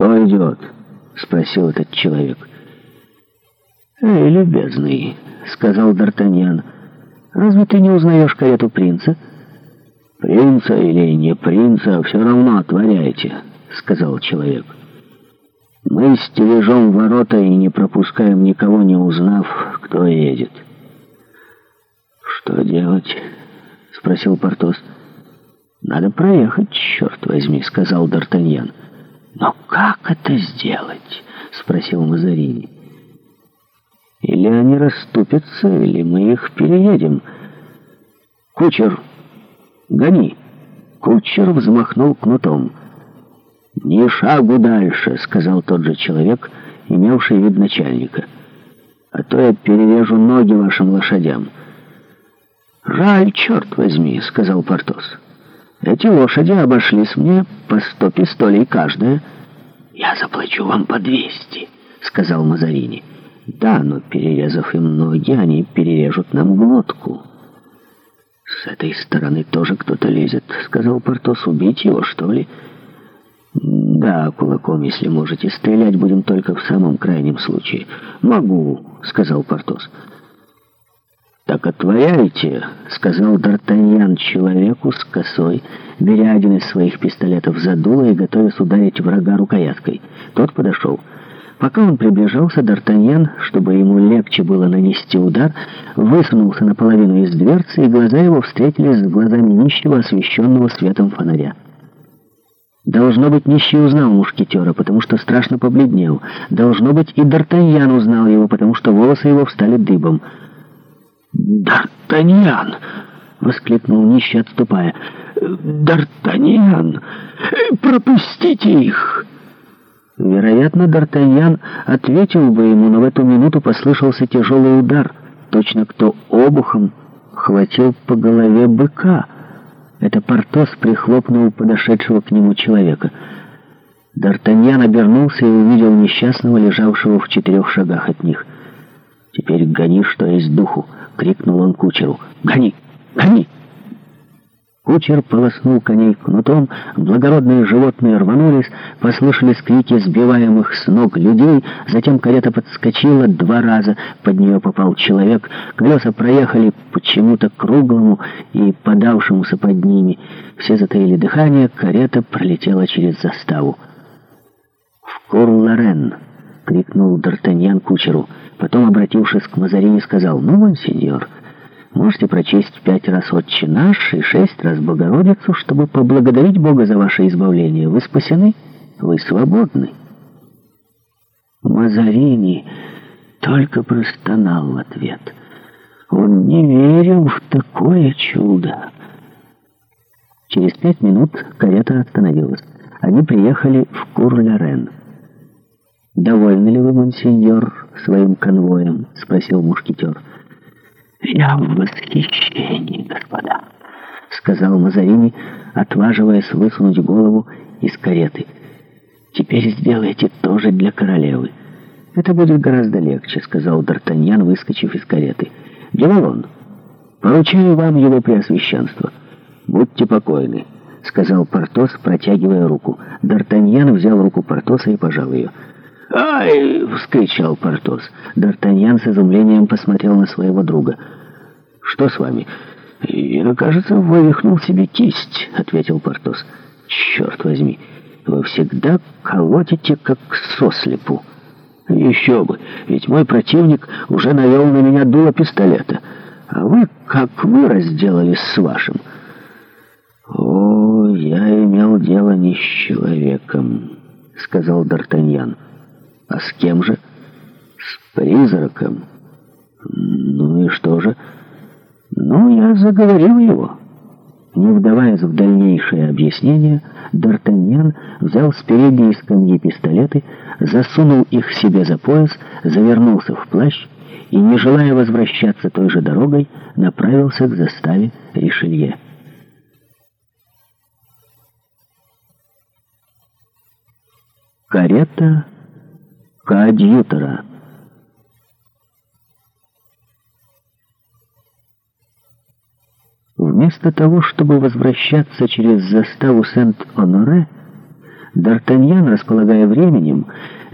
«Кто идет?» — спросил этот человек. «Эй, любезный», — сказал Д'Артаньян, — «разве ты не узнаешь карету принца?» «Принца или не принца, все равно отворяйте», — сказал человек. «Мы стережем ворота и не пропускаем никого, не узнав, кто едет». «Что делать?» — спросил Портос. «Надо проехать, черт возьми», — сказал Д'Артаньян. «Д'Артаньян». Но как это сделать? Спросил Мазарини. Или они расступятся, или мы их переедем. Кучер, гони. Кучер взмахнул кнутом. «Ни шагу дальше», — сказал тот же человек, имевший вид начальника. «А то я перережу ноги вашим лошадям». «Жаль, черт возьми», — сказал Портос. Эти лошади обошлись мне по сто пистолей каждая. — Я заплачу вам по двести, — сказал Мазарини. — Да, но перерезав им ноги, они перережут нам глотку. — С этой стороны тоже кто-то лезет, — сказал Портос. — Убить его, что ли? — Да, кулаком, если можете. Стрелять будем только в самом крайнем случае. — Могу, — сказал Портос. — «Так отворяйте», — сказал Д'Артаньян человеку с косой, беря один из своих пистолетов за дуло и готовясь ударить врага рукояткой. Тот подошел. Пока он приближался, Д'Артаньян, чтобы ему легче было нанести удар, высунулся наполовину из дверцы, и глаза его встретились с глазами нищего, освещенного светом фонаря. Должно быть, нищий узнал мушкетера, потому что страшно побледнел. Должно быть, и Д'Артаньян узнал его, потому что волосы его встали дыбом. «Д'Артаньян!» — воскликнул нищий, отступая. «Д'Артаньян! Пропустите их!» Вероятно, Д'Артаньян ответил бы ему, но в эту минуту послышался тяжелый удар. Точно кто обухом хватил по голове быка. Это Портос прихлопнул подошедшего к нему человека. Д'Артаньян обернулся и увидел несчастного, лежавшего в четырех шагах от них — «Теперь гони, что есть духу!» — крикнул он кучеру. «Гони! Гони!» Кучер полоснул коней кнутом, благородные животные рванулись, послышались крики сбиваемых с ног людей, затем карета подскочила два раза, под нее попал человек, колеса проехали почему-то круглому и подавшемуся под ними. Все затаили дыхание, карета пролетела через заставу. «В Кур-Лорен!» крикнул Д'Артаньян кучеру. Потом, обратившись к Мазарини, сказал, «Ну, монсеньор, можете прочесть пять раз «Отче наш» и шесть раз «Богородицу», чтобы поблагодарить Бога за ваше избавление. Вы спасены, вы свободны». Мазарини только простонал в ответ. Он не верил в такое чудо. Через пять минут карета остановилась. Они приехали в Кур-Лорен. «Довольны ли вы, монсеньор, своим конвоем?» — спросил мушкетер. «Я в восхищении, господа», — сказал Мазарини, отваживаясь высунуть голову из кареты. «Теперь сделайте то же для королевы». «Это будет гораздо легче», — сказал Д'Артаньян, выскочив из кареты. «Гевалон, поручаю вам его преосвященство. Будьте покойны». — сказал Портос, протягивая руку. Д'Артаньян взял руку Портоса и пожал ее. «Ай!» — вскричал Портос. Д'Артаньян с изумлением посмотрел на своего друга. «Что с вами?» «Я, кажется, вывихнул себе кисть», — ответил Портос. «Черт возьми, вы всегда колотите, как сослепу». «Еще бы, ведь мой противник уже навел на меня дуло пистолета. А вы, как вы разделались с вашим?» «О, я имел дело не с человеком», — сказал Д'Артаньян. А с кем же? С призраком. Ну и что же? Ну, я заговорил его. Не вдаваясь в дальнейшее объяснение, Д'Артаньян взял с передней скамьи пистолеты, засунул их себе за пояс, завернулся в плащ и, не желая возвращаться той же дорогой, направился к заставе Ришелье. Карета коадьютора. Вместо того, чтобы возвращаться через заставу Сент-Оноре, Д'Артаньян, располагая временем,